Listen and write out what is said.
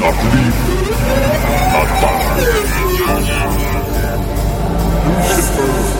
Not leave. Not die. Lucifer.